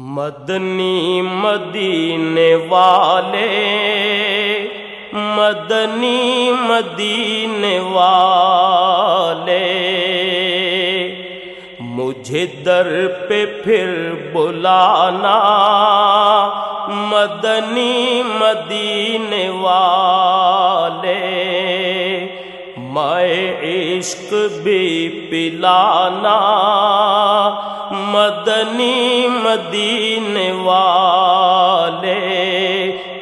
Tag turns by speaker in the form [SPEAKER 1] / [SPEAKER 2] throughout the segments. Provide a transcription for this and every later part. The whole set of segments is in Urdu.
[SPEAKER 1] مدنی مدینے والے مدنی مدینے والے۔ مجھے در پہ پھر بلانا مدنی مدینے والے۔ عشق بھی پلانا، مدنی مدینے والے،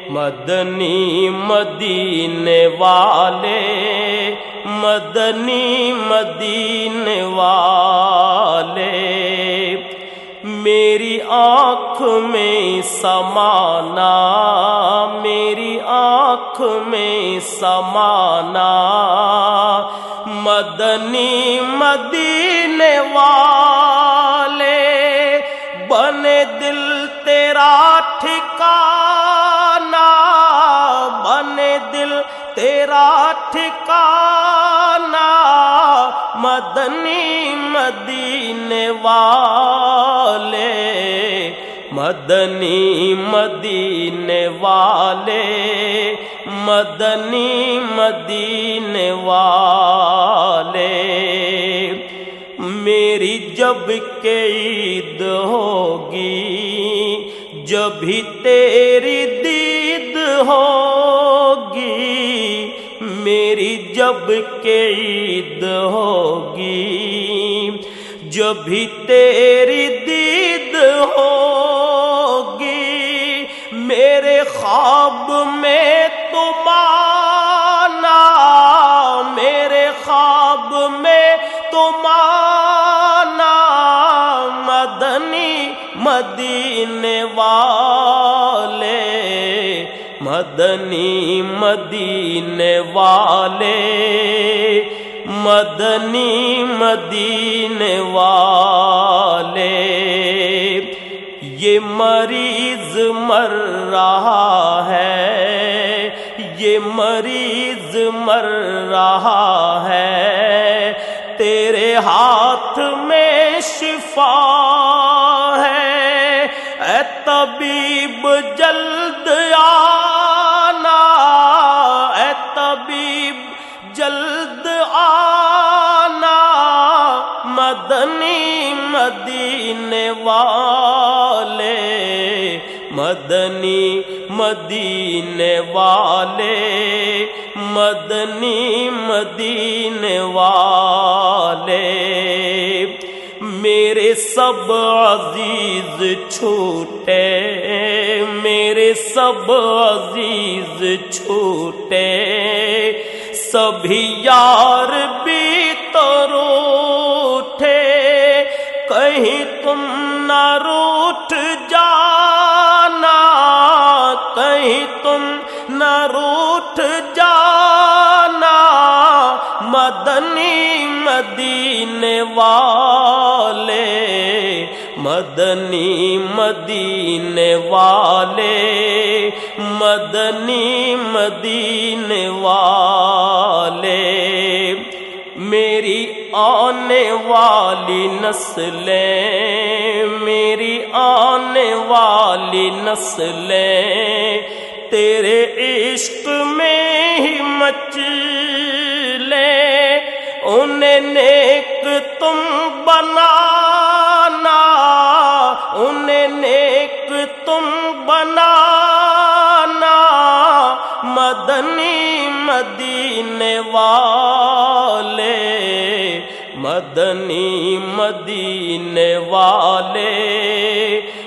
[SPEAKER 1] مدنی مدینے والے، مدنی مدینے والے۔ میری آنکھ میں سمانا آنکھ میں سمانا۔ مدنی مدینے والے، بنے دل تیرا ٹھکانا بنے دل تیرا ٹھکانا مدنی مدینے والے مدنی مدینے والے، مدنی مدینے والے۔ میری جب کے عید ہوگی، جب بھی تیری دید ہوگی، میری جب کے عید ہوگی، جب بھی تیری دید ہوگی خواب میں تم آنا میرے خواب میں تم آنا مدنی مدینے والے، مدنی مدینے والے، مدنی مدینے والے۔ یہ مریض مر رہا ہے، یہ مریض مر رہا ہے۔ تیرے ہاتھ میں شفا ہے۔ اے طبیب، جلد آنا۔ اے طبیب، جلد آنا۔ مدنی مدینے والے مدنی مدینے والے، مدنی مدینے والے۔ میرے سب عزیز چھوٹے، میرے سب عزیز چھوٹے۔ سبھی یار بھی تو کہیں تم کہیں تم نہ روٹ جانا مدنی مدینے والے، مدنی مدینے والے، مدنی مدینے والے۔ میری آنے والی نسلیں، میری آنے والی نسلیں، تیرے عشق میں ہی مچ لے انہیں نیک تم بنانا، انہیں نیک تم بنانا۔ مدنی مدینے والے، مدنی مدینے والے